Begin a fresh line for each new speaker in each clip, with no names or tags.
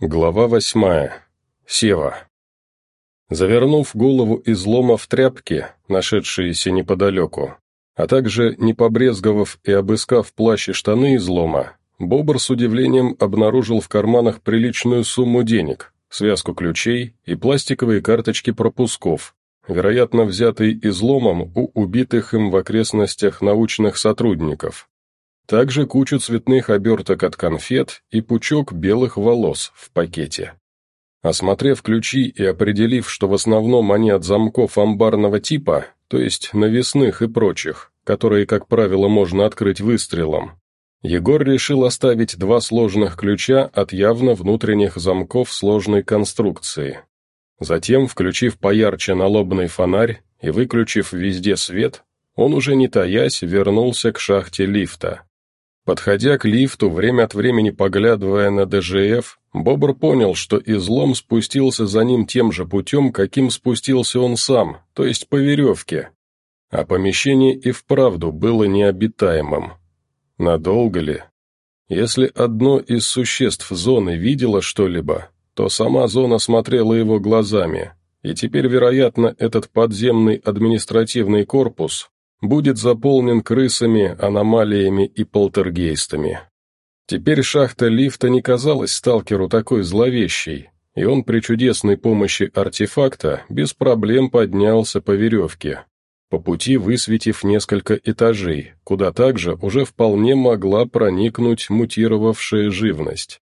Глава восьмая. Сева. Завернув голову излома в тряпки, нашедшиеся неподалеку, а также не побрезговав и обыскав плащ и штаны излома, Бобр с удивлением обнаружил в карманах приличную сумму денег, связку ключей и пластиковые карточки пропусков, вероятно взятые изломом у убитых им в окрестностях научных сотрудников. Также кучу цветных оберток от конфет и пучок белых волос в пакете. Осмотрев ключи и определив, что в основном они от замков амбарного типа, то есть навесных и прочих, которые, как правило, можно открыть выстрелом, Егор решил оставить два сложных ключа от явно внутренних замков сложной конструкции. Затем, включив поярче налобный фонарь и выключив везде свет, он уже не таясь вернулся к шахте лифта. Подходя к лифту, время от времени поглядывая на ДЖФ, Бобр понял, что излом спустился за ним тем же путем, каким спустился он сам, то есть по веревке. А помещение и вправду было необитаемым. Надолго ли? Если одно из существ зоны видело что-либо, то сама зона смотрела его глазами, и теперь, вероятно, этот подземный административный корпус будет заполнен крысами, аномалиями и полтергейстами. Теперь шахта лифта не казалась сталкеру такой зловещей, и он при чудесной помощи артефакта без проблем поднялся по веревке, по пути высветив несколько этажей, куда также уже вполне могла проникнуть мутировавшая живность.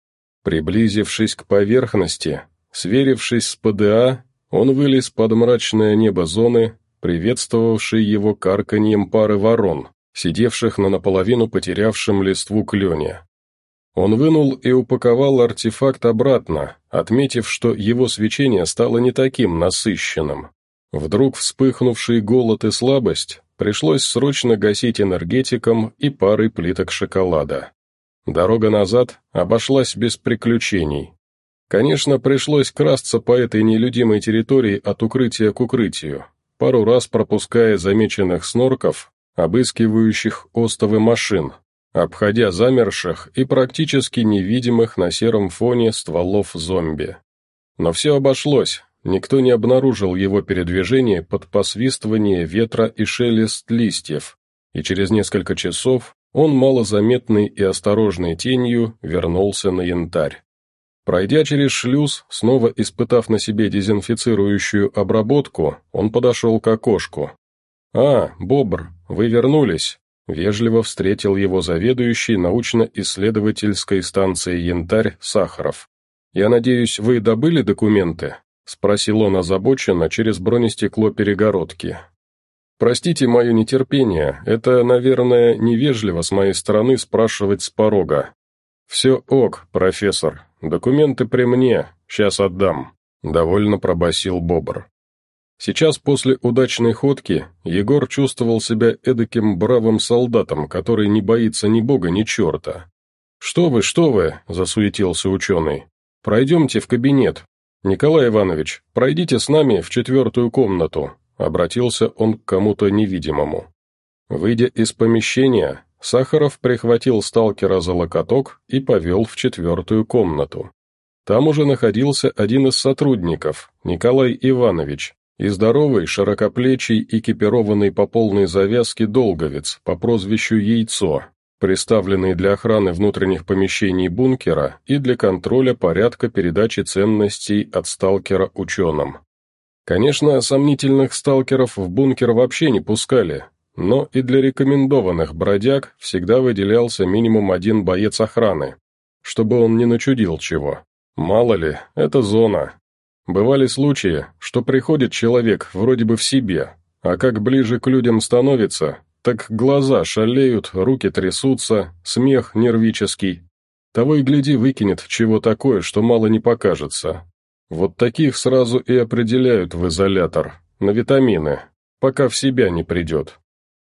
Приблизившись к поверхности, сверившись с ПДА, он вылез под мрачное небо зоны приветствовавший его карканьем пары ворон, сидевших на наполовину потерявшем листву клене. Он вынул и упаковал артефакт обратно, отметив, что его свечение стало не таким насыщенным. Вдруг вспыхнувший голод и слабость пришлось срочно гасить энергетиком и парой плиток шоколада. Дорога назад обошлась без приключений. Конечно, пришлось красться по этой нелюдимой территории от укрытия к укрытию, пару раз пропуская замеченных снорков, обыскивающих остовы машин, обходя замерших и практически невидимых на сером фоне стволов зомби. Но все обошлось, никто не обнаружил его передвижение под посвистывание ветра и шелест листьев, и через несколько часов он малозаметной и осторожной тенью вернулся на янтарь. Пройдя через шлюз, снова испытав на себе дезинфицирующую обработку, он подошел к окошку. «А, Бобр, вы вернулись», — вежливо встретил его заведующий научно-исследовательской станции «Янтарь» Сахаров. «Я надеюсь, вы добыли документы?» — спросил он озабоченно через бронестекло перегородки. «Простите мое нетерпение, это, наверное, невежливо с моей стороны спрашивать с порога». «Все ок, профессор, «Документы при мне, сейчас отдам», — довольно пробасил Бобр. Сейчас после удачной ходки Егор чувствовал себя эдаким бравым солдатом, который не боится ни бога, ни черта. «Что вы, что вы!» — засуетился ученый. «Пройдемте в кабинет. Николай Иванович, пройдите с нами в четвертую комнату», — обратился он к кому-то невидимому. Выйдя из помещения, Сахаров прихватил сталкера за локоток и повел в четвертую комнату. Там уже находился один из сотрудников, Николай Иванович, и здоровый, широкоплечий, экипированный по полной завязке долговец по прозвищу Яйцо, приставленный для охраны внутренних помещений бункера и для контроля порядка передачи ценностей от сталкера ученым. Конечно, сомнительных сталкеров в бункер вообще не пускали, но и для рекомендованных бродяг всегда выделялся минимум один боец охраны, чтобы он не начудил чего. Мало ли, это зона. Бывали случаи, что приходит человек вроде бы в себе, а как ближе к людям становится, так глаза шалеют, руки трясутся, смех нервический. Того и гляди выкинет чего такое, что мало не покажется. Вот таких сразу и определяют в изолятор, на витамины, пока в себя не придет.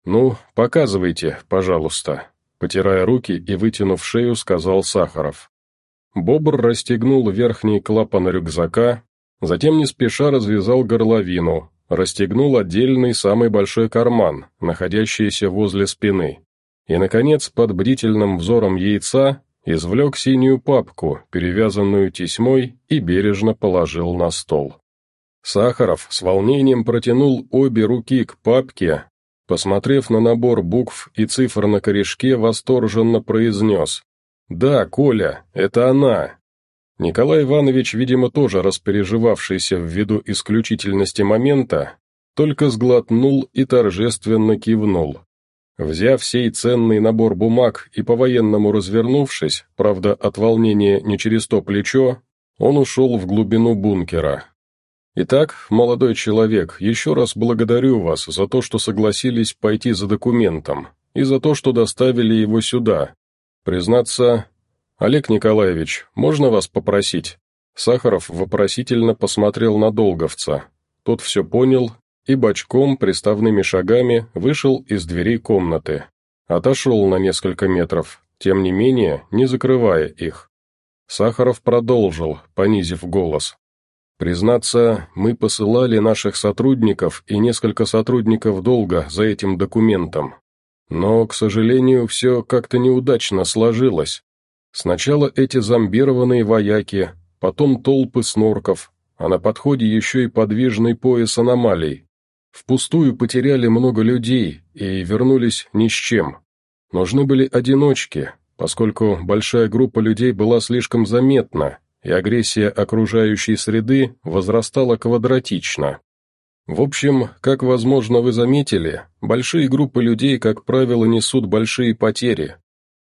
«Ну, показывайте, пожалуйста», — потирая руки и вытянув шею, сказал Сахаров. Бобр расстегнул верхний клапан рюкзака, затем не спеша развязал горловину, расстегнул отдельный самый большой карман, находящийся возле спины, и, наконец, под бдительным взором яйца извлек синюю папку, перевязанную тесьмой, и бережно положил на стол. Сахаров с волнением протянул обе руки к папке, посмотрев на набор букв и цифр на корешке, восторженно произнес «Да, Коля, это она!» Николай Иванович, видимо, тоже распереживавшийся ввиду исключительности момента, только сглотнул и торжественно кивнул. Взяв сей ценный набор бумаг и по-военному развернувшись, правда, от волнения не через то плечо, он ушел в глубину бункера. «Итак, молодой человек, еще раз благодарю вас за то, что согласились пойти за документом, и за то, что доставили его сюда. Признаться, Олег Николаевич, можно вас попросить?» Сахаров вопросительно посмотрел на Долговца. Тот все понял и бочком, приставными шагами, вышел из дверей комнаты. Отошел на несколько метров, тем не менее, не закрывая их. Сахаров продолжил, понизив голос. «Признаться, мы посылали наших сотрудников и несколько сотрудников долго за этим документом. Но, к сожалению, все как-то неудачно сложилось. Сначала эти зомбированные вояки, потом толпы снорков, а на подходе еще и подвижный пояс аномалий. Впустую потеряли много людей и вернулись ни с чем. Нужны были одиночки, поскольку большая группа людей была слишком заметна, и агрессия окружающей среды возрастала квадратично. В общем, как возможно вы заметили, большие группы людей, как правило, несут большие потери,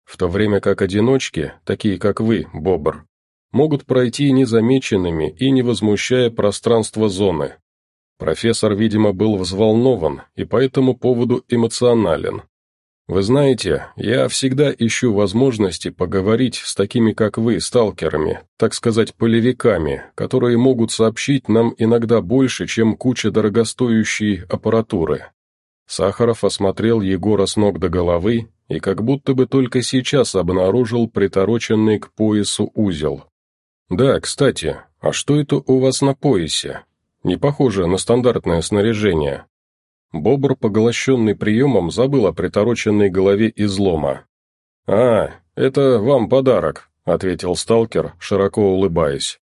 в то время как одиночки, такие как вы, Бобр, могут пройти незамеченными и не возмущая пространство зоны. Профессор, видимо, был взволнован и по этому поводу эмоционален. «Вы знаете, я всегда ищу возможности поговорить с такими, как вы, сталкерами, так сказать, полевиками, которые могут сообщить нам иногда больше, чем куча дорогостоящей аппаратуры». Сахаров осмотрел Егора с ног до головы и как будто бы только сейчас обнаружил притороченный к поясу узел. «Да, кстати, а что это у вас на поясе?» Не похоже на стандартное снаряжение. Бобр, поглощенный приемом, забыл о притороченной голове излома. «А, это вам подарок», — ответил сталкер, широко улыбаясь.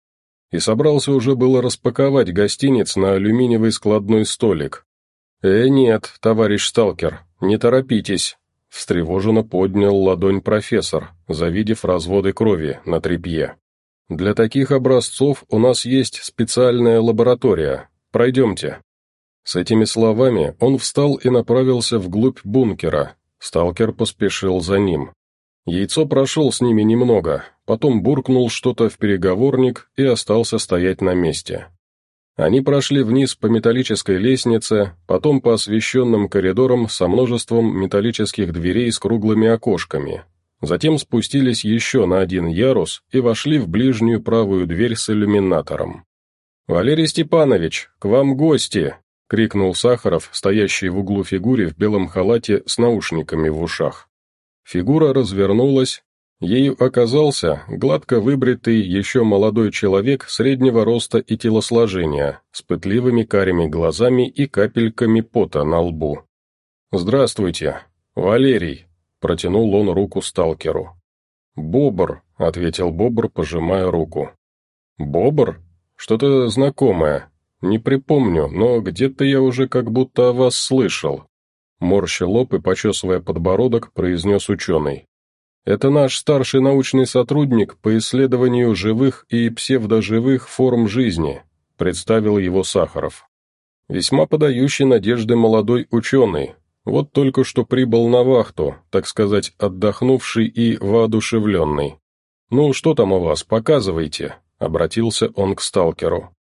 И собрался уже было распаковать гостиниц на алюминиевый складной столик. «Э, нет, товарищ сталкер, не торопитесь», — встревоженно поднял ладонь профессор, завидев разводы крови на тряпье. Для таких образцов у нас есть специальная лаборатория. Пройдемте». С этими словами он встал и направился вглубь бункера. Сталкер поспешил за ним. Яйцо прошел с ними немного, потом буркнул что-то в переговорник и остался стоять на месте. Они прошли вниз по металлической лестнице, потом по освещенным коридорам со множеством металлических дверей с круглыми окошками, Затем спустились еще на один ярус и вошли в ближнюю правую дверь с иллюминатором. «Валерий Степанович, к вам гости!» — крикнул Сахаров, стоящий в углу фигуре в белом халате с наушниками в ушах. Фигура развернулась. Ею оказался гладко выбритый еще молодой человек среднего роста и телосложения, с пытливыми карими глазами и капельками пота на лбу. «Здравствуйте, Валерий», Протянул он руку сталкеру. «Бобр», — ответил Бобр, пожимая руку. «Бобр? Что-то знакомое. Не припомню, но где-то я уже как будто о вас слышал». Морща лоб и почесывая подбородок, произнес ученый. «Это наш старший научный сотрудник по исследованию живых и псевдоживых форм жизни», представил его Сахаров. «Весьма подающий надежды молодой ученый, вот только что прибыл на вахту, так сказать, отдохнувший и воодушевленный. «Ну, что там у вас, показывайте», — обратился он к сталкеру.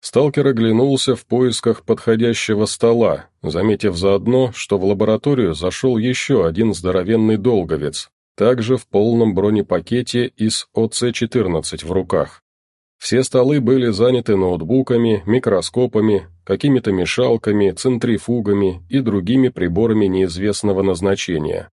Сталкер оглянулся в поисках подходящего стола, заметив заодно, что в лабораторию зашел еще один здоровенный долговец, также в полном бронепакете из ОЦ-14 в руках. Все столы были заняты ноутбуками, микроскопами, какими-то мешалками, центрифугами и другими приборами неизвестного назначения.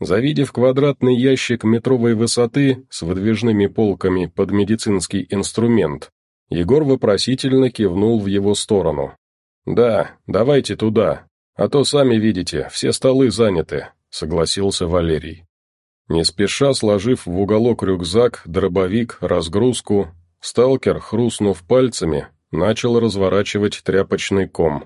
Завидев квадратный ящик метровой высоты с выдвижными полками под медицинский инструмент, Егор вопросительно кивнул в его сторону. «Да, давайте туда, а то, сами видите, все столы заняты», — согласился Валерий. Не спеша сложив в уголок рюкзак, дробовик, разгрузку, сталкер, хрустнув пальцами, начал разворачивать тряпочный ком.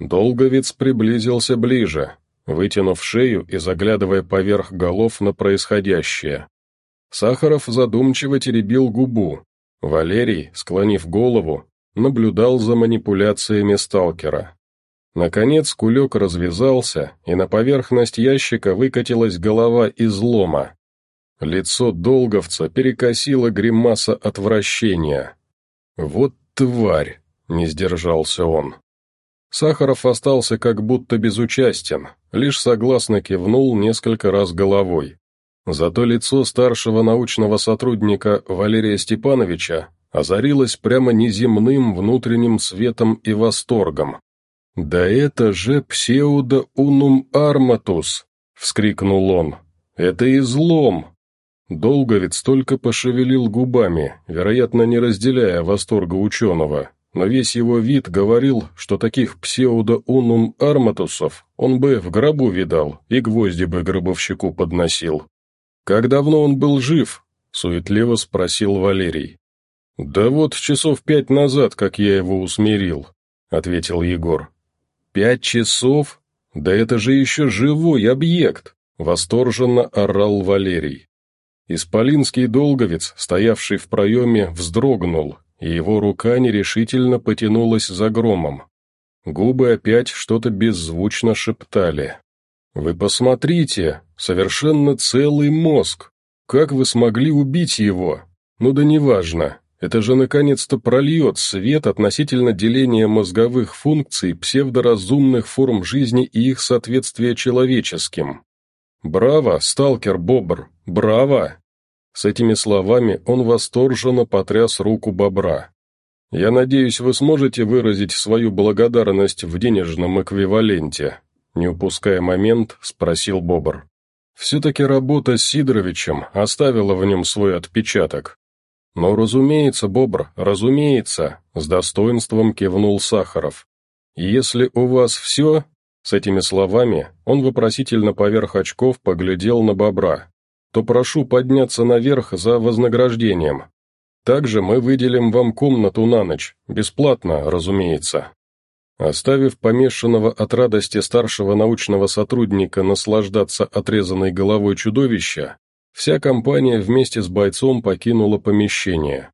Долговец приблизился ближе, вытянув шею и заглядывая поверх голов на происходящее. Сахаров задумчиво теребил губу. Валерий, склонив голову, наблюдал за манипуляциями сталкера. Наконец кулек развязался, и на поверхность ящика выкатилась голова излома. Лицо долговца перекосило гримаса отвращения. «Вот тварь!» — не сдержался он. Сахаров остался как будто безучастен, лишь согласно кивнул несколько раз головой. Зато лицо старшего научного сотрудника Валерия Степановича озарилось прямо неземным внутренним светом и восторгом. «Да это же псеудо унум арматус!» — вскрикнул он. «Это излом!» Долговец только пошевелил губами, вероятно, не разделяя восторга ученого, но весь его вид говорил, что таких псеудо-унум арматусов он бы в гробу видал и гвозди бы гробовщику подносил. «Как давно он был жив?» — суетливо спросил Валерий. «Да вот часов пять назад, как я его усмирил», — ответил Егор. «Пять часов? Да это же еще живой объект!» — восторженно орал Валерий. Исполинский долговец, стоявший в проеме, вздрогнул и его рука нерешительно потянулась за громом. Губы опять что-то беззвучно шептали. «Вы посмотрите, совершенно целый мозг! Как вы смогли убить его? Ну да неважно, это же наконец-то прольет свет относительно деления мозговых функций псевдоразумных форм жизни и их соответствия человеческим. Браво, сталкер-бобр, браво! С этими словами он восторженно потряс руку бобра. «Я надеюсь, вы сможете выразить свою благодарность в денежном эквиваленте?» Не упуская момент, спросил бобр. Все-таки работа с Сидоровичем оставила в нем свой отпечаток. «Но разумеется, бобр, разумеется», — с достоинством кивнул Сахаров. «Если у вас все...» С этими словами он вопросительно поверх очков поглядел на бобра то прошу подняться наверх за вознаграждением. Также мы выделим вам комнату на ночь, бесплатно, разумеется». Оставив помешанного от радости старшего научного сотрудника наслаждаться отрезанной головой чудовища, вся компания вместе с бойцом покинула помещение.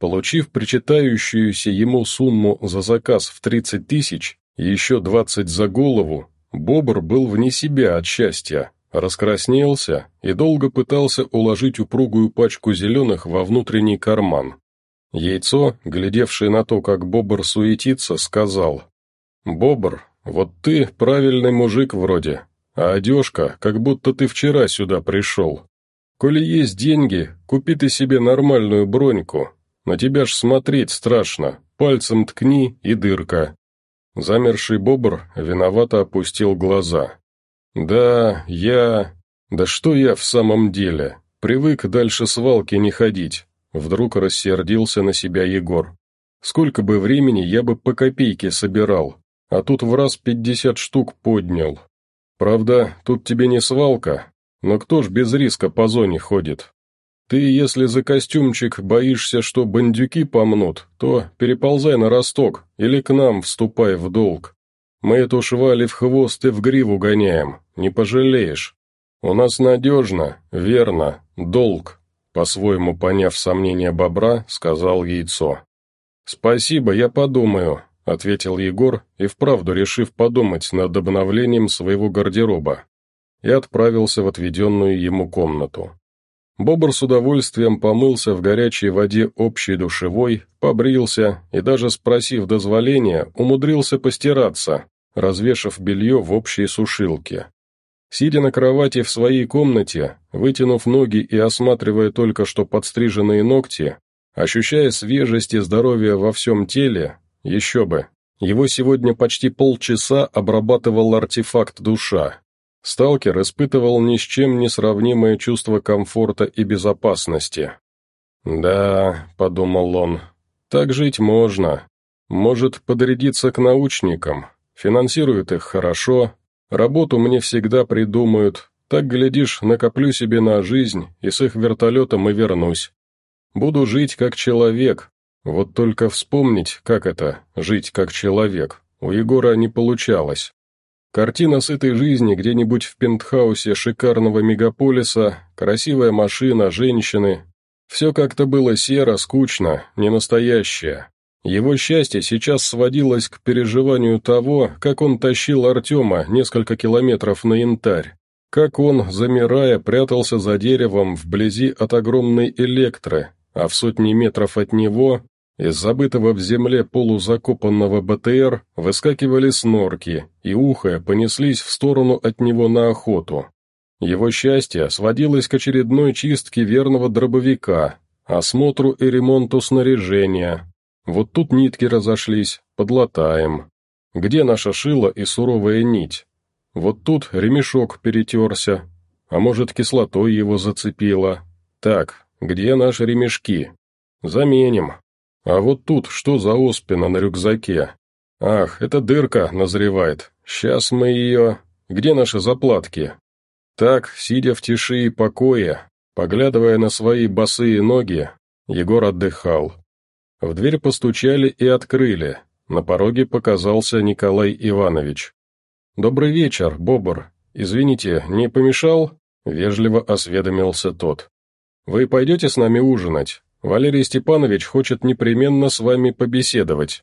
Получив причитающуюся ему сумму за заказ в 30 тысяч и еще 20 за голову, Бобр был вне себя от счастья, Раскраснелся и долго пытался уложить упругую пачку зеленых во внутренний карман. Яйцо, глядевшее на то, как Бобр суетится, сказал, «Бобр, вот ты правильный мужик вроде, а одежка, как будто ты вчера сюда пришел. Коли есть деньги, купи ты себе нормальную броньку, на тебя ж смотреть страшно, пальцем ткни и дырка». Замерший бобр виновато опустил глаза. «Да, я... Да что я в самом деле? Привык дальше свалки не ходить». Вдруг рассердился на себя Егор. «Сколько бы времени я бы по копейке собирал, а тут в раз пятьдесят штук поднял. Правда, тут тебе не свалка, но кто ж без риска по зоне ходит? Ты, если за костюмчик боишься, что бандюки помнут, то переползай на росток или к нам вступай в долг. Мы эту швали в хвост и в гриву гоняем, не пожалеешь. У нас надежно, верно, долг», по-своему поняв сомнения бобра, сказал яйцо. «Спасибо, я подумаю», — ответил Егор и вправду решив подумать над обновлением своего гардероба, и отправился в отведенную ему комнату. Бобр с удовольствием помылся в горячей воде общей душевой, побрился и даже спросив дозволения, умудрился постираться, развешав белье в общей сушилке. Сидя на кровати в своей комнате, вытянув ноги и осматривая только что подстриженные ногти, ощущая свежесть и здоровье во всем теле, еще бы, его сегодня почти полчаса обрабатывал артефакт душа. Сталкер испытывал ни с чем не сравнимое чувство комфорта и безопасности. «Да», — подумал он, — «так жить можно. Может, подрядиться к научникам, Финансируют их хорошо, работу мне всегда придумают, Так, глядишь, накоплю себе на жизнь, и с их вертолетом и вернусь. Буду жить как человек. Вот только вспомнить, как это — жить как человек, у Егора не получалось. Картина с этой жизни где-нибудь в пентхаусе шикарного мегаполиса, красивая машина, женщины. Все как-то было серо, скучно, ненастоящее. Его счастье сейчас сводилось к переживанию того, как он тащил Артема несколько километров на янтарь, как он, замирая, прятался за деревом вблизи от огромной электры, а в сотни метров от него, из забытого в земле полузакопанного БТР, выскакивали снорки и, ухая, понеслись в сторону от него на охоту. Его счастье сводилось к очередной чистке верного дробовика, осмотру и ремонту снаряжения, вот тут нитки разошлись, подлатаем. Где наша шила и суровая нить? Вот тут ремешок перетерся, а может, кислотой его зацепило. Так, где наши ремешки? Заменим. А вот тут что за оспина на рюкзаке? Ах, это дырка назревает. Сейчас мы ее... Где наши заплатки? Так, сидя в тиши и покое, поглядывая на свои босые ноги, Егор отдыхал. В дверь постучали и открыли. На пороге показался Николай Иванович. «Добрый вечер, Бобр. Извините, не помешал?» — вежливо осведомился тот. «Вы пойдете с нами ужинать? Валерий Степанович хочет непременно с вами побеседовать».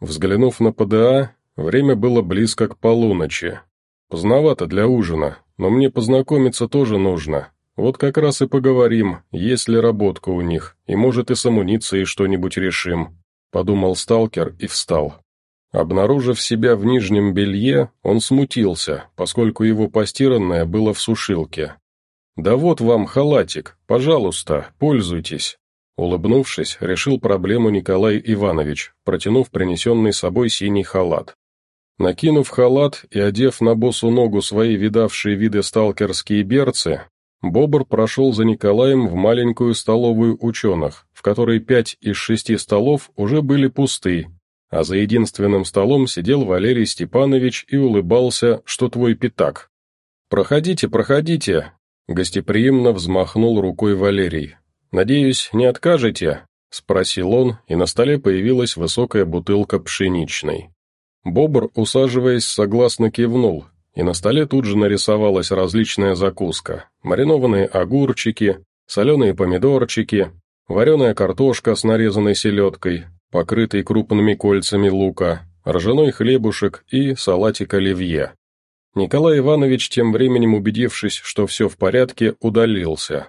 Взглянув на ПДА, время было близко к полуночи. Поздновато для ужина, но мне познакомиться тоже нужно. Вот как раз и поговорим, есть ли работка у них, и может и с амуницией что-нибудь решим», — подумал сталкер и встал. Обнаружив себя в нижнем белье, он смутился, поскольку его постиранное было в сушилке. «Да вот вам халатик, пожалуйста, пользуйтесь». Улыбнувшись, решил проблему Николай Иванович, протянув принесенный собой синий халат. Накинув халат и одев на босу ногу свои видавшие виды сталкерские берцы, Бобр прошел за Николаем в маленькую столовую ученых, в которой пять из шести столов уже были пусты, а за единственным столом сидел Валерий Степанович и улыбался, что твой пятак. «Проходите, проходите», — гостеприимно взмахнул рукой Валерий. «Надеюсь, не откажете?» — спросил он, и на столе появилась высокая бутылка пшеничной. Бобр, усаживаясь, согласно кивнул, и на столе тут же нарисовалась различная закуска. Маринованные огурчики, соленые помидорчики, вареная картошка с нарезанной селедкой, покрытой крупными кольцами лука, ржаной хлебушек и салатик оливье. Николай Иванович, тем временем убедившись, что все в порядке, удалился.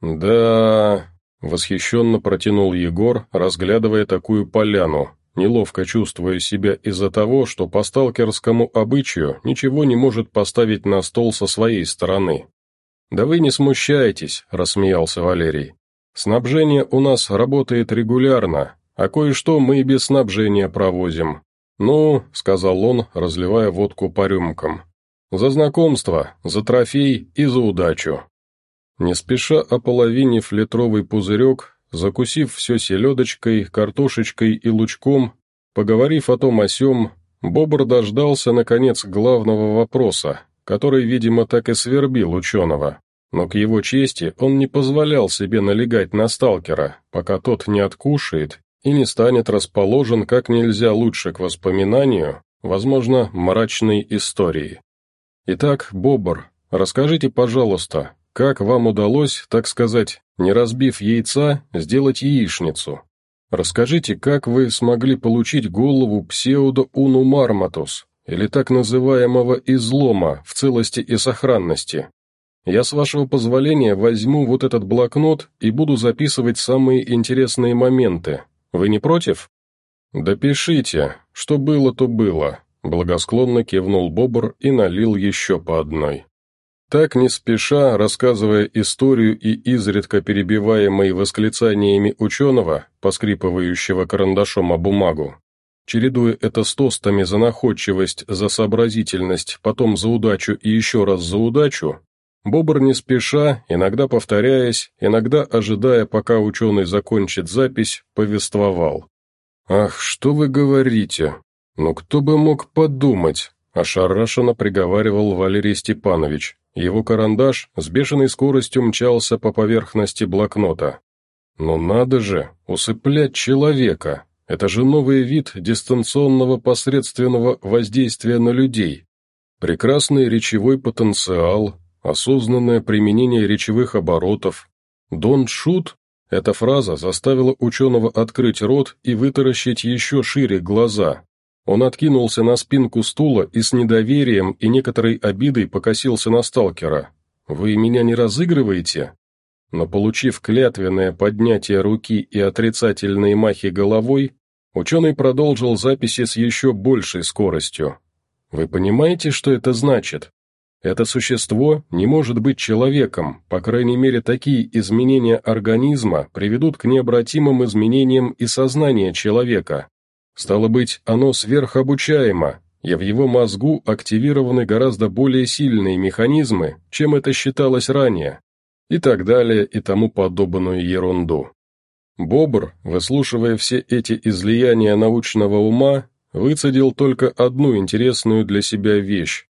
«Да...» — восхищенно протянул Егор, разглядывая такую поляну, неловко чувствуя себя из-за того, что по сталкерскому обычаю ничего не может поставить на стол со своей стороны. «Да вы не смущайтесь», — рассмеялся Валерий. «Снабжение у нас работает регулярно, а кое-что мы и без снабжения провозим. Ну», — сказал он, разливая водку по рюмкам, — «за знакомство, за трофей и за удачу». Не спеша ополовинив литровый пузырек, Закусив все селедочкой, картошечкой и лучком, поговорив о том о сём, Бобр дождался, наконец, главного вопроса, который, видимо, так и свербил ученого. Но к его чести он не позволял себе налегать на сталкера, пока тот не откушает и не станет расположен как нельзя лучше к воспоминанию, возможно, мрачной истории. Итак, Бобр, расскажите, пожалуйста, как вам удалось, так сказать, не разбив яйца, сделать яичницу? Расскажите, как вы смогли получить голову псевдо-уну марматус, или так называемого излома, в целости и сохранности? Я, с вашего позволения, возьму вот этот блокнот и буду записывать самые интересные моменты. Вы не против? Да пишите, что было, то было, благосклонно кивнул Бобр и налил еще по одной. Так, не спеша, рассказывая историю и изредка перебиваемой восклицаниями ученого, поскрипывающего карандашом о бумагу, чередуя это с тостами за находчивость, за сообразительность, потом за удачу и еще раз за удачу, Бобр не спеша, иногда повторяясь, иногда ожидая, пока ученый закончит запись, повествовал. «Ах, что вы говорите? Ну кто бы мог подумать?» – ошарашенно приговаривал Валерий Степанович, Его карандаш с бешеной скоростью мчался по поверхности блокнота. «Ну надо же, усыплять человека! Это же новый вид дистанционного посредственного воздействия на людей. Прекрасный речевой потенциал, осознанное применение речевых оборотов. «Don't shoot» — эта фраза заставила ученого открыть рот и вытаращить еще шире глаза. Он откинулся на спинку стула и с недоверием и некоторой обидой покосился на сталкера. «Вы меня не разыгрываете?» Но получив клятвенное поднятие руки и отрицательные махи головой, ученый продолжил записи с еще большей скоростью. «Вы понимаете, что это значит? Это существо не может быть человеком, по крайней мере такие изменения организма приведут к необратимым изменениям и сознания человека. Стало быть, оно сверхобучаемо, и в его мозгу активированы гораздо более сильные механизмы, чем это считалось ранее, и так далее и тому подобную ерунду. Бобр, выслушивая все эти излияния научного ума, выцедил только одну интересную для себя вещь.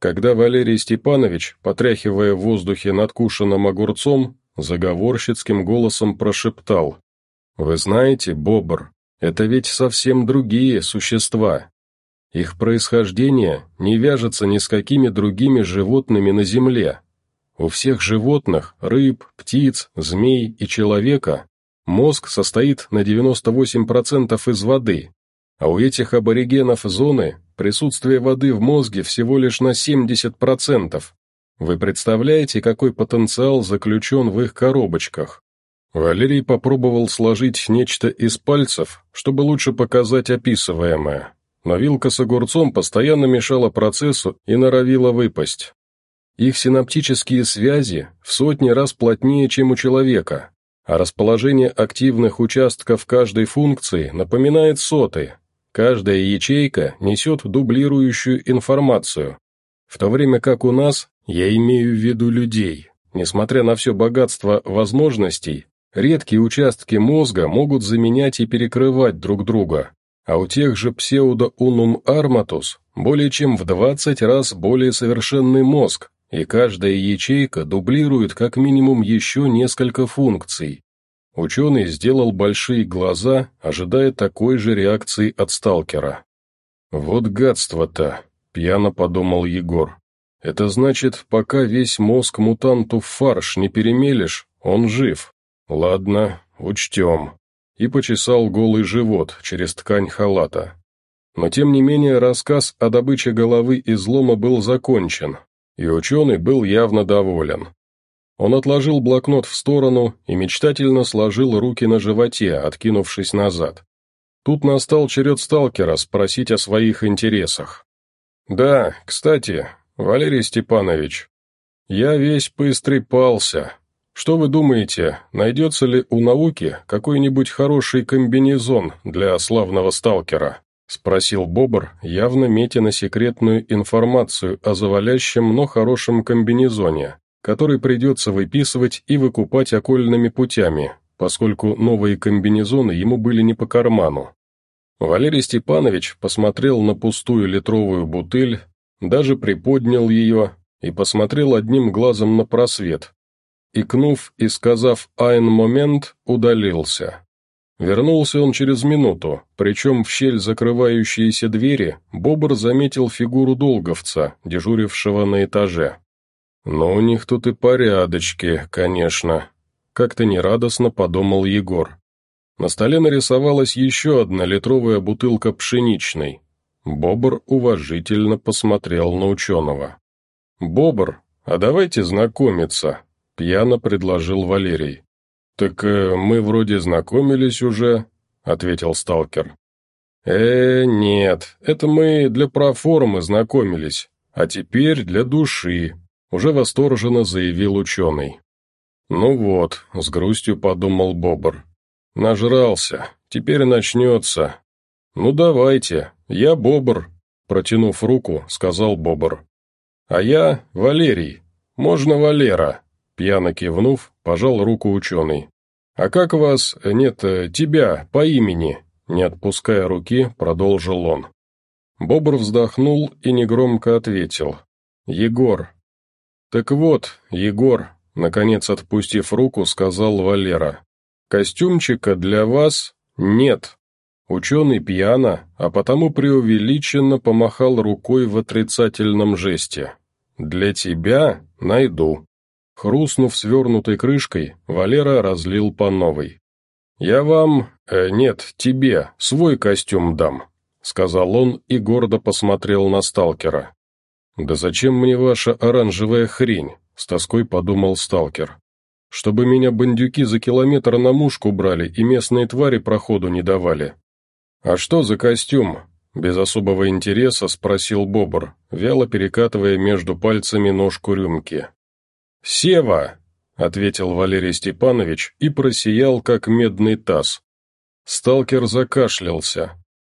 Когда Валерий Степанович, потряхивая в воздухе надкушенным огурцом, заговорщицким голосом прошептал. «Вы знаете, Бобр, это ведь совсем другие существа. Их происхождение не вяжется ни с какими другими животными на Земле. У всех животных, рыб, птиц, змей и человека, мозг состоит на 98% из воды, а у этих аборигенов зоны присутствие воды в мозге всего лишь на 70%. Вы представляете, какой потенциал заключен в их коробочках? Валерий попробовал сложить нечто из пальцев, чтобы лучше показать описываемое, но вилка с огурцом постоянно мешала процессу и норовила выпасть. Их синаптические связи в сотни раз плотнее, чем у человека, а расположение активных участков каждой функции напоминает соты. Каждая ячейка несет дублирующую информацию, в то время как у нас, я имею в виду людей, несмотря на все богатство возможностей, Редкие участки мозга могут заменять и перекрывать друг друга, а у тех же псевдоунум арматус более чем в 20 раз более совершенный мозг, и каждая ячейка дублирует как минимум еще несколько функций. Ученый сделал большие глаза, ожидая такой же реакции от сталкера. «Вот гадство-то», — пьяно подумал Егор. «Это значит, пока весь мозг мутанту в фарш не перемелешь, он жив, «Ладно, учтем», и почесал голый живот через ткань халата. Но тем не менее рассказ о добыче головы излома был закончен, и ученый был явно доволен. Он отложил блокнот в сторону и мечтательно сложил руки на животе, откинувшись назад. Тут настал черед сталкера спросить о своих интересах. «Да, кстати, Валерий Степанович, я весь поистрепался, что вы думаете, найдется ли у науки какой-нибудь хороший комбинезон для славного сталкера?» — спросил Бобр, явно метя на секретную информацию о завалящем, но хорошем комбинезоне, который придется выписывать и выкупать окольными путями, поскольку новые комбинезоны ему были не по карману. Валерий Степанович посмотрел на пустую литровую бутыль, даже приподнял ее и посмотрел одним глазом на просвет, икнув и сказав «айн момент», удалился. Вернулся он через минуту, причем в щель закрывающейся двери Бобр заметил фигуру долговца, дежурившего на этаже. «Но у них тут и порядочки, конечно», — как-то нерадостно подумал Егор. На столе нарисовалась еще одна литровая бутылка пшеничной. Бобр уважительно посмотрел на ученого. «Бобр, а давайте знакомиться», Пьяно предложил Валерий. «Так э, мы вроде знакомились уже», — ответил сталкер. «Э, нет, это мы для проформы знакомились, а теперь для души», — уже восторженно заявил ученый. «Ну вот», — с грустью подумал Бобр. «Нажрался, теперь начнется». «Ну давайте, я Бобр», — протянув руку, сказал Бобр. «А я Валерий, можно Валера». Пьяно кивнув, пожал руку ученый. «А как вас, нет, тебя, по имени?» Не отпуская руки, продолжил он. Бобр вздохнул и негромко ответил. «Егор». «Так вот, Егор», — наконец отпустив руку, сказал Валера, «костюмчика для вас нет». Ученый пьяно, а потому преувеличенно помахал рукой в отрицательном жесте. «Для тебя найду». Хрустнув свернутой крышкой, Валера разлил по новой. «Я вам... Э, нет, тебе, свой костюм дам», — сказал он и гордо посмотрел на сталкера. «Да зачем мне ваша оранжевая хрень?» — с тоской подумал сталкер. «Чтобы меня бандюки за километр на мушку брали и местные твари проходу не давали». «А что за костюм?» — без особого интереса спросил Бобр, вяло перекатывая между пальцами ножку рюмки. «Сева!» — ответил Валерий Степанович и просиял, как медный таз. Сталкер закашлялся.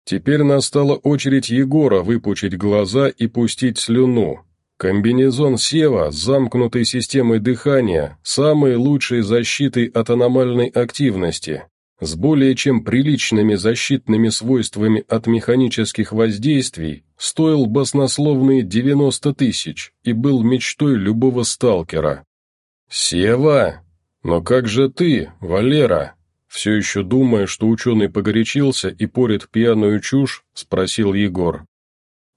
Теперь настала очередь Егора выпучить глаза и пустить слюну. Комбинезон Сева с замкнутой системой дыхания, самой лучшей защитой от аномальной активности, с более чем приличными защитными свойствами от механических воздействий, стоил баснословные 90 тысяч и был мечтой любого сталкера. «Сева! Но как же ты, Валера?» Все еще думая, что ученый погорячился и порит пьяную чушь, спросил Егор.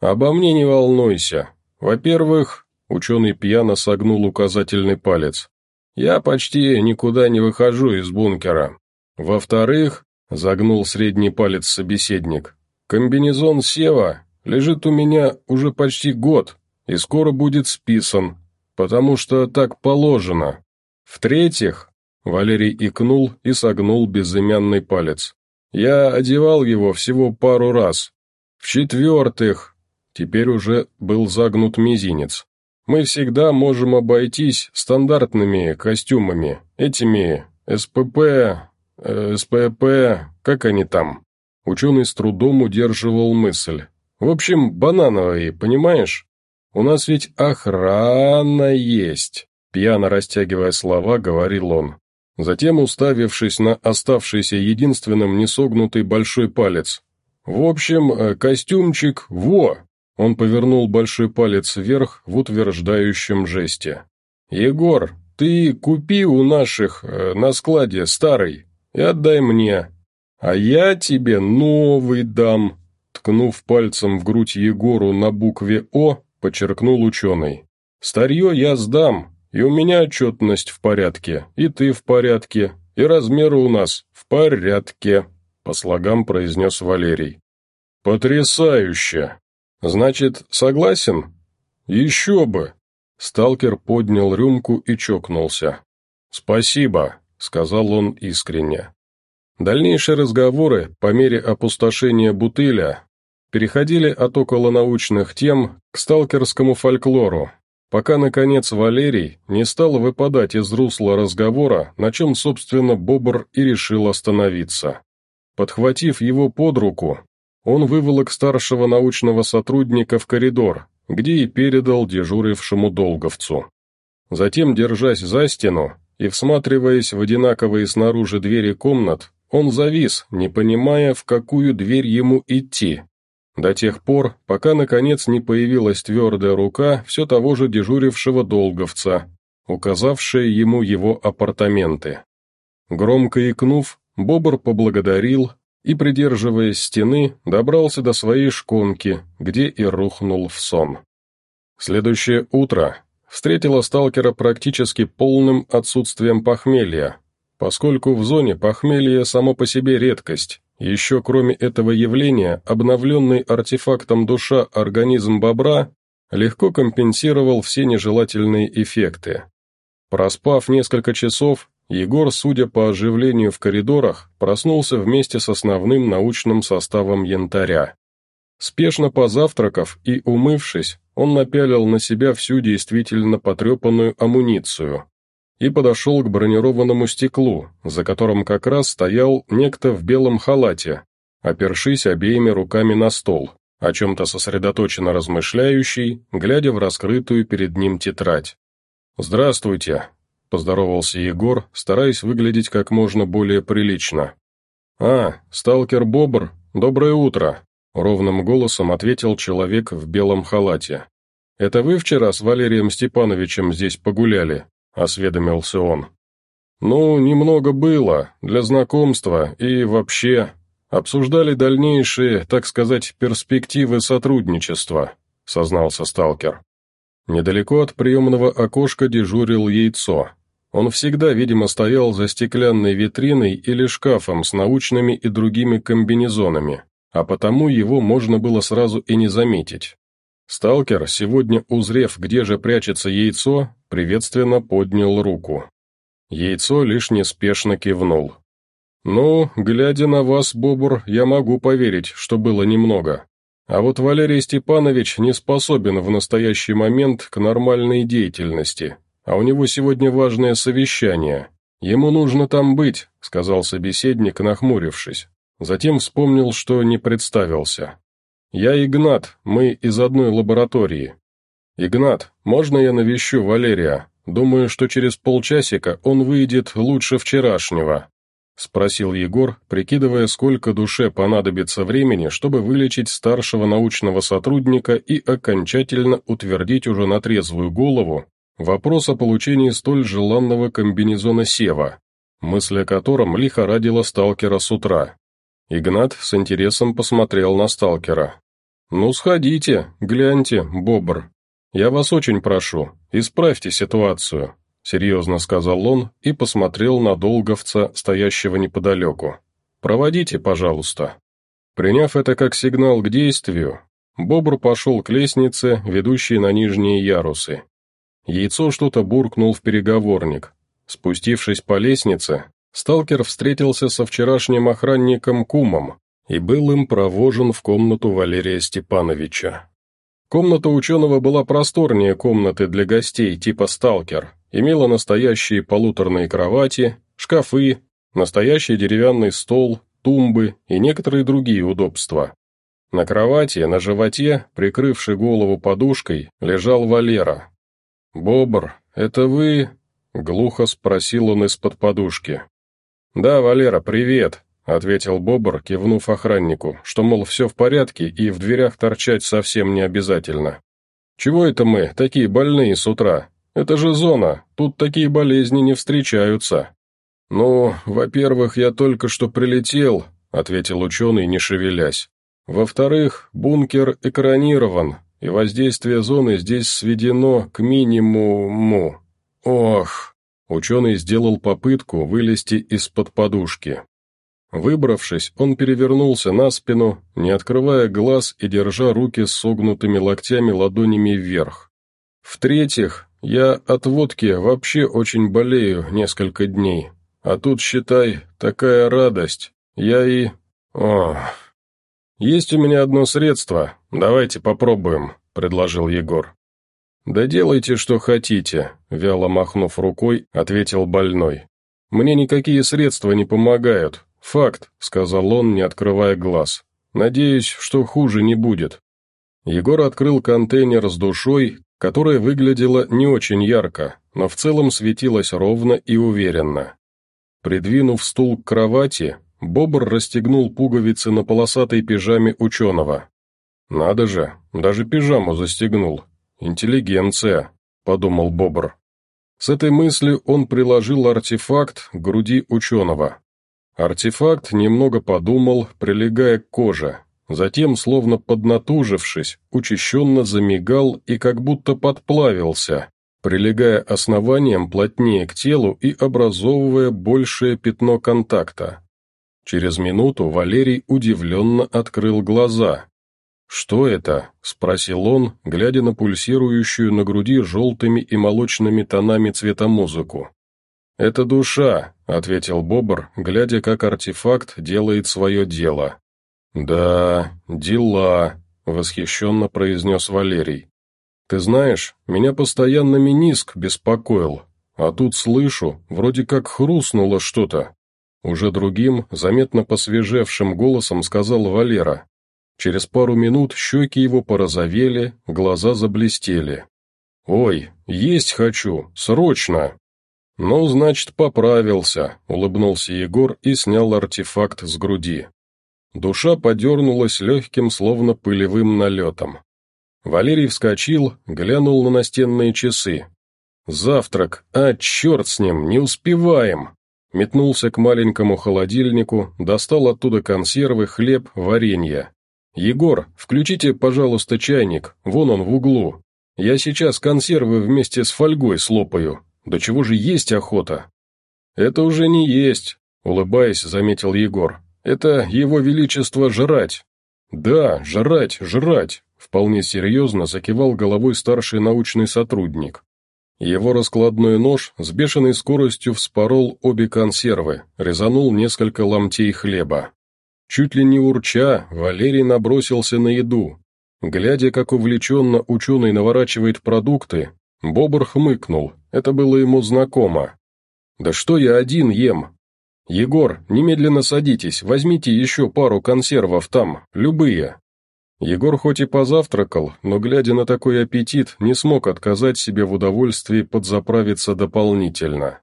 «Обо мне не волнуйся. Во-первых, ученый пьяно согнул указательный палец. Я почти никуда не выхожу из бункера. Во-вторых, загнул средний палец собеседник, комбинезон Сева лежит у меня уже почти год и скоро будет списан, потому что так положено. В-третьих, Валерий икнул и согнул безымянный палец. Я одевал его всего пару раз. В-четвертых, теперь уже был загнут мизинец. Мы всегда можем обойтись стандартными костюмами, этими СПП, э, СПП, как они там?» Ученый с трудом удерживал мысль. «В общем, банановые, понимаешь? У нас ведь охрана есть», пьяно растягивая слова, говорил он. Затем, уставившись на оставшийся единственным несогнутый большой палец. «В общем, э, костюмчик, во!» Он повернул большой палец вверх в утверждающем жесте. «Егор, ты купи у наших э, на складе старый, и отдай мне. А я тебе новый дам», ткнув пальцем в грудь Егору на букве «О», подчеркнул ученый. «Старье я сдам, и у меня отчетность в порядке, и ты в порядке, и размеры у нас в порядке», по слогам произнес Валерий. «Потрясающе! Значит, согласен?» «Еще бы!» Сталкер поднял рюмку и чокнулся. «Спасибо», сказал он искренне. Дальнейшие разговоры, по мере опустошения бутыля, переходили от околонаучных тем к сталкерскому фольклору, пока, наконец, Валерий не стал выпадать из русла разговора, на чем, собственно, Бобр и решил остановиться. Подхватив его под руку, он выволок старшего научного сотрудника в коридор, где и передал дежурившему долговцу. Затем, держась за стену, и всматриваясь в одинаковые снаружи двери комнат, он завис, не понимая, в какую дверь ему идти. До тех пор, пока наконец не появилась твердая рука все того же дежурившего долговца, указавшая ему его апартаменты. Громко икнув, Бобр поблагодарил и, придерживаясь стены, добрался до своей шконки, где и рухнул в сон. Следующее утро встретила сталкера практически полным отсутствием похмелья, поскольку в зоне похмелье само по себе редкость. Еще кроме этого явления, обновленный артефактом душа организм бобра легко компенсировал все нежелательные эффекты. Проспав несколько часов, Егор, судя по оживлению в коридорах, проснулся вместе с основным научным составом янтаря. Спешно позавтракав и умывшись, он напялил на себя всю действительно потрепанную амуницию и подошел к бронированному стеклу, за которым как раз стоял некто в белом халате, опершись обеими руками на стол, о чем-то сосредоточенно размышляющий, глядя в раскрытую перед ним тетрадь. «Здравствуйте», — поздоровался Егор, стараясь выглядеть как можно более прилично. «А, сталкер Бобр, доброе утро», — ровным голосом ответил человек в белом халате. это вы вчера с Валерием Степановичем здесь погуляли?» — осведомился он. «Ну, немного было, для знакомства и вообще. Обсуждали дальнейшие, так сказать, перспективы сотрудничества», — сознался сталкер. Недалеко от приемного окошка дежурил яйцо. Он всегда, видимо, стоял за стеклянной витриной или шкафом с научными и другими комбинезонами, а потому его можно было сразу и не заметить. Сталкер, сегодня узрев, где же прячется яйцо, приветственно поднял руку. Яйцо лишь неспешно кивнул. «Ну, глядя на вас, Бобур, я могу поверить, что было немного. А вот Валерий Степанович не способен в настоящий момент к нормальной деятельности, а у него сегодня важное совещание. Ему нужно там быть», — сказал собеседник, нахмурившись. Затем вспомнил, что не представился. «Я Игнат, мы из одной лаборатории». «Игнат, можно я навещу Валерия?» Думаю, что через полчасика он выйдет лучше вчерашнего», — спросил Егор, прикидывая, сколько душе понадобится времени, чтобы вылечить старшего научного сотрудника и окончательно утвердить уже на трезвую голову вопрос о получении столь желанного комбинезона Сева, мысль о котором лихорадила сталкера с утра. Игнат с интересом посмотрел на сталкера. «Ну, сходите, гляньте, бобр, «Я вас очень прошу, исправьте ситуацию», — серьезно сказал он и посмотрел на долговца, стоящего неподалеку. «Проводите, пожалуйста». Приняв это как сигнал к действию, Бобр пошел к лестнице, ведущей на нижние ярусы. Яйцо что-то буркнул в переговорник. Спустившись по лестнице, сталкер встретился со вчерашним охранником Кумом и был им провожен в комнату Валерия Степановича. Комната ученого была просторнее комнаты для гостей типа «Сталкер», имела настоящие полуторные кровати, шкафы, настоящий деревянный стол, тумбы и некоторые другие удобства. На кровати, на животе, прикрывший голову подушкой, лежал Валера. «Бобр, это вы?» — глухо спросил он из-под подушки. «Да, Валера, привет», — ответил Бобр, кивнув охраннику, что, мол, все в порядке и в дверях торчать совсем не обязательно. «Чего это мы, такие больные с утра? Это же зона, тут такие болезни не встречаются». «Ну, во-первых, я только что прилетел», — ответил ученый, не шевелясь. «Во-вторых, бункер экранирован, и воздействие зоны здесь сведено к минимуму. Ох!» Ученый сделал попытку вылезти из-под подушки. Выбравшись, он перевернулся на спину, не открывая глаз и держа руки согнутыми локтями ладонями вверх. В-третьих, я от водки вообще очень болею несколько дней. А тут, считай, такая радость. Я и... Ох... «Есть у меня одно средство, давайте попробуем», — предложил Егор. «Да делайте, что хотите», — вяло махнув рукой, ответил больной. «Мне никакие средства не помогают, «Факт», — сказал он, не открывая глаз. «Надеюсь, что хуже не будет». Егор открыл контейнер с душой, которая выглядела не очень ярко, но в целом светилась ровно и уверенно. Придвинув стул к кровати, Бобр расстегнул пуговицы на полосатой пижаме ученого. «Надо же, даже пижаму застегнул. Интеллигенция», — подумал Бобр. С этой мыслью он приложил артефакт к груди ученого. Артефакт немного подумал, прилегая к коже, затем, словно поднатужившись, учащенно замигал и как будто подплавился, прилегая основанием плотнее к телу и образовывая большее пятно контакта. Через минуту Валерий удивленно открыл глаза. «Что это?» — спросил он, глядя на пульсирующую на груди желтыми и молочными тонами цветомузыку. «Это душа», — ответил Бобр, глядя, как артефакт делает свое дело. «Да, дела», — восхищенно произнес Валерий. «Ты знаешь, меня постоянно Миниск беспокоил, а тут слышу, вроде как хрустнуло что-то». Уже другим, заметно посвежевшим голосом сказал Валера. Через пару минут щеки его порозовели, глаза заблестели. «Ой, есть хочу, срочно!» «Ну, значит, поправился», — улыбнулся Егор и снял артефакт с груди. Душа подернулась легким, словно пылевым налетом. Валерий вскочил, глянул на настенные часы. «Завтрак! А, черт с ним, не успеваем!» Метнулся к маленькому холодильнику, достал оттуда консервы, хлеб, варенье. «Егор, включите, пожалуйста, чайник, вон он в углу. Я сейчас консервы вместе с фольгой слопаю. Да чего же есть охота?» «Это уже не есть», — улыбаясь, заметил Егор. «Это его величество жрать». «Да, жрать, жрать», — вполне серьезно закивал головой старший научный сотрудник. Его раскладной нож с бешеной скоростью вспорол обе консервы, резанул несколько ломтей хлеба. Чуть ли не урча, Валерий набросился на еду. Глядя, как увлеченно ученый наворачивает продукты, Бобр хмыкнул, это было ему знакомо. «Да что я один ем?» «Егор, немедленно садитесь, возьмите еще пару консервов там, любые». Егор хоть и позавтракал, но, глядя на такой аппетит, не смог отказать себе в удовольствии подзаправиться дополнительно.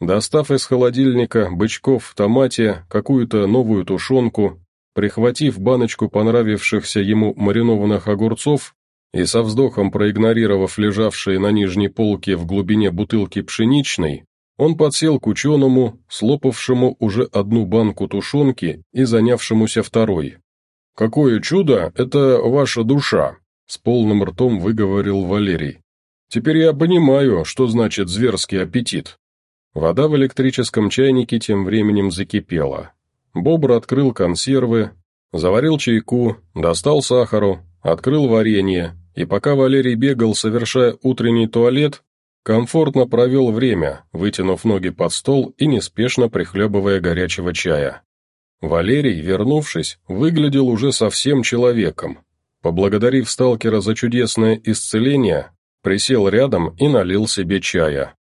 Достав из холодильника бычков в томате, какую-то новую тушенку, прихватив баночку понравившихся ему маринованных огурцов и со вздохом проигнорировав лежавшие на нижней полке в глубине бутылки пшеничной, он подсел к ученому, слопавшему уже одну банку тушенки и занявшемуся второй. «Какое чудо, это ваша душа!» — с полным ртом выговорил Валерий. «Теперь я понимаю, что значит зверский аппетит». Вода в электрическом чайнике тем временем закипела. Бобр открыл консервы, заварил чайку, достал сахару, открыл варенье, и пока Валерий бегал, совершая утренний туалет, комфортно провел время, вытянув ноги под стол и неспешно прихлебывая горячего чая. Валерий, вернувшись, выглядел уже совсем человеком. Поблагодарив сталкера за чудесное исцеление, присел рядом и налил себе чая.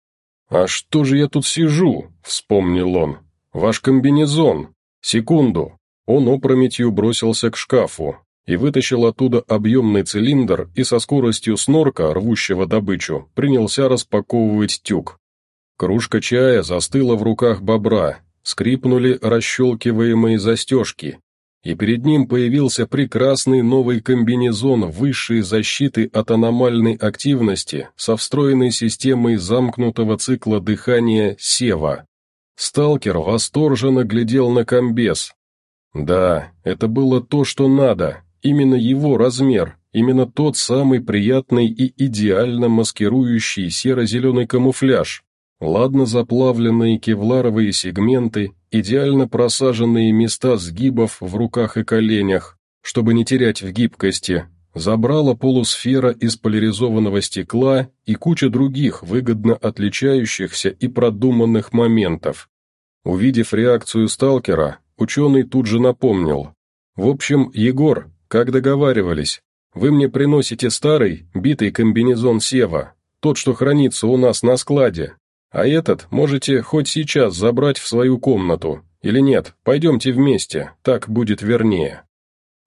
«А что же я тут сижу?» — вспомнил он. «Ваш комбинезон. Секунду». Он опрометью бросился к шкафу и вытащил оттуда объемный цилиндр и со скоростью снорка, рвущего добычу, принялся распаковывать тюк. Кружка чая застыла в руках бобра, скрипнули расщелкиваемые застежки, и перед ним появился прекрасный новый комбинезон высшей защиты от аномальной активности со встроенной системой замкнутого цикла дыхания «Сева». Сталкер восторженно глядел на комбез. Да, это было то, что надо, именно его размер, именно тот самый приятный и идеально маскирующий серо-зеленый камуфляж, Ладно заплавленные кевларовые сегменты, идеально просаженные места сгибов в руках и коленях, чтобы не терять в гибкости, забрала полусфера из поляризованного стекла и куча других выгодно отличающихся и продуманных моментов. Увидев реакцию сталкера, ученый тут же напомнил. «В общем, Егор, как договаривались, вы мне приносите старый, битый комбинезон Сева, тот, что хранится у нас на складе, а этот можете хоть сейчас забрать в свою комнату, или нет, пойдемте вместе, так будет вернее».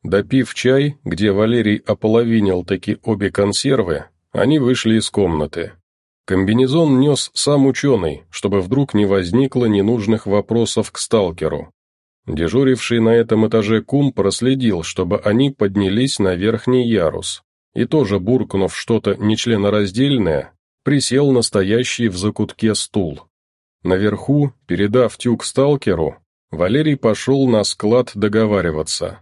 Допив чай, где Валерий ополовинил таки обе консервы, они вышли из комнаты. Комбинезон нес сам ученый, чтобы вдруг не возникло ненужных вопросов к сталкеру. Дежуривший на этом этаже кум проследил, чтобы они поднялись на верхний ярус, и тоже буркнув что-то нечленораздельное, присел на стоящий в закутке стул. Наверху, передав тюк сталкеру, Валерий пошел на склад договариваться.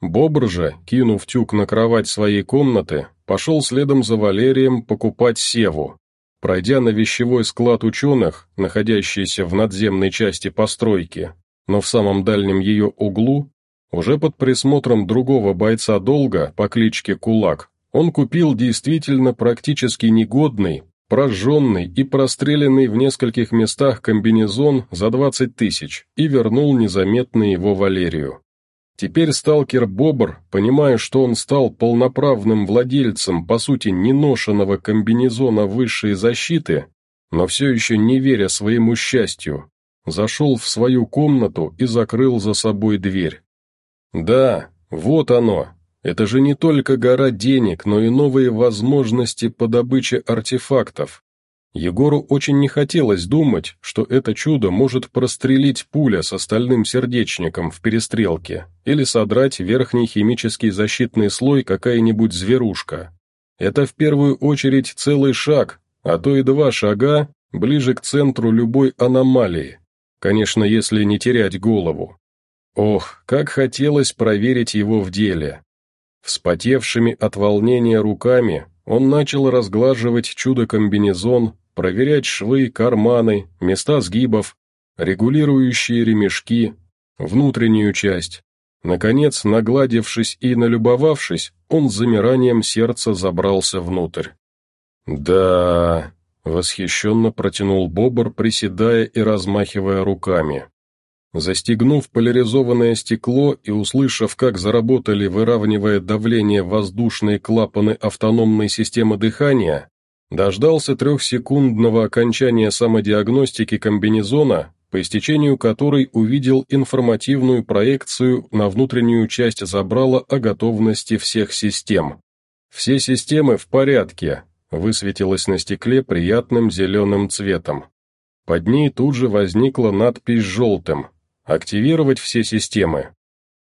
Бобр же, кинув тюк на кровать своей комнаты, пошел следом за Валерием покупать севу. Пройдя на вещевой склад ученых, находящийся в надземной части постройки, но в самом дальнем ее углу, уже под присмотром другого бойца долга по кличке Кулак, он купил действительно практически негодный, прожженный и простреленный в нескольких местах комбинезон за 20 тысяч и вернул незаметно его Валерию. Теперь сталкер Бобр, понимая, что он стал полноправным владельцем, по сути, неношенного комбинезона высшей защиты, но все еще не веря своему счастью, зашел в свою комнату и закрыл за собой дверь. Да, вот оно, это же не только гора денег, но и новые возможности по добыче артефактов. Егору очень не хотелось думать, что это чудо может прострелить пуля с остальным сердечником в перестрелке или содрать верхний химический защитный слой какая-нибудь зверушка. Это в первую очередь целый шаг, а то и два шага, ближе к центру любой аномалии. Конечно, если не терять голову. Ох, как хотелось проверить его в деле. Вспотевшими от волнения руками он начал разглаживать чудо-комбинезон, проверять швы, карманы, места сгибов, регулирующие ремешки, внутреннюю часть. Наконец, нагладившись и налюбовавшись, он с замиранием сердца забрался внутрь. «Да...» — восхищенно протянул Бобр, приседая и размахивая руками. Застегнув поляризованное стекло и услышав, как заработали, выравнивая давление воздушные клапаны автономной системы дыхания, дождался трехсекундного окончания самодиагностики комбинезона, по истечению которой увидел информативную проекцию на внутреннюю часть забрала о готовности всех систем. «Все системы в порядке», высветилось на стекле приятным зеленым цветом. Под ней тут же возникла надпись желтым «Активировать все системы».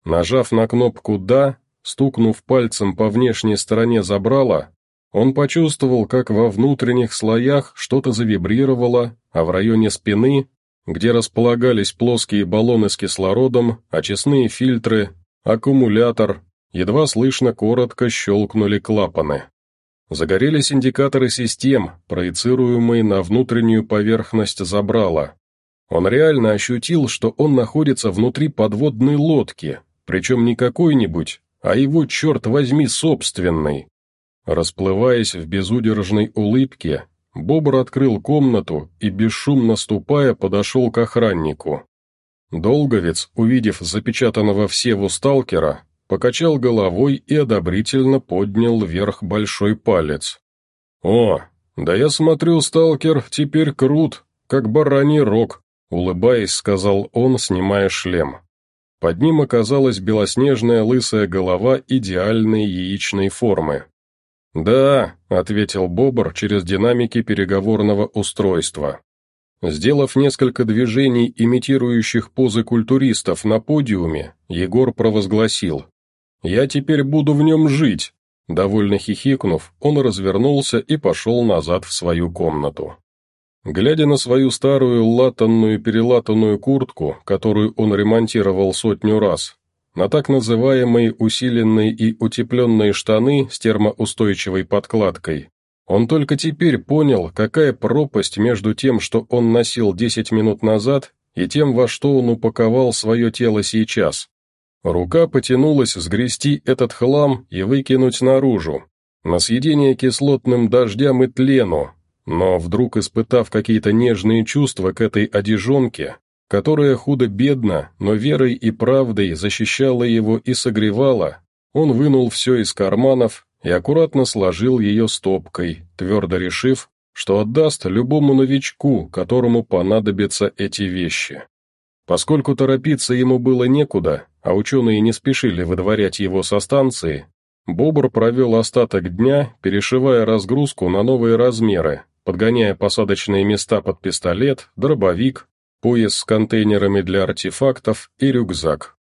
Нажав на кнопку «Да», стукнув пальцем по внешней стороне забрала, он почувствовал, как во внутренних слоях что-то завибрировало, а в районе спины где располагались плоские баллоны с кислородом, очистные фильтры, аккумулятор, едва слышно коротко щелкнули клапаны. Загорелись индикаторы систем, проецируемые на внутреннюю поверхность забрала. Он реально ощутил, что он находится внутри подводной лодки, причем не какой-нибудь, а его, черт возьми, собственный. Расплываясь в безудержной улыбке, Бобр открыл комнату и, бесшумно ступая, подошел к охраннику. Долговец, увидев запечатанного в севу сталкера, покачал головой и одобрительно поднял вверх большой палец. «О, да я смотрю, сталкер теперь крут, как бараний рог», улыбаясь, сказал он, снимая шлем. Под ним оказалась белоснежная лысая голова идеальной яичной формы. «Да», — ответил Бобр через динамики переговорного устройства. Сделав несколько движений, имитирующих позы культуристов на подиуме, Егор провозгласил. «Я теперь буду в нем жить!» Довольно хихикнув, он развернулся и пошел назад в свою комнату. Глядя на свою старую латанную-перелатанную куртку, которую он ремонтировал сотню раз, на так называемые усиленные и утепленные штаны с термоустойчивой подкладкой. Он только теперь понял, какая пропасть между тем, что он носил 10 минут назад, и тем, во что он упаковал свое тело сейчас. Рука потянулась сгрести этот хлам и выкинуть наружу, на съедение кислотным дождям и тлену, но вдруг, испытав какие-то нежные чувства к этой одежонке, которая худо-бедно, но верой и правдой защищала его и согревала, он вынул все из карманов и аккуратно сложил ее стопкой, твердо решив, что отдаст любому новичку, которому понадобятся эти вещи. Поскольку торопиться ему было некуда, а ученые не спешили выдворять его со станции, Бобр провел остаток дня, перешивая разгрузку на новые размеры, подгоняя посадочные места под пистолет, дробовик, пояс с контейнерами для артефактов и рюкзак.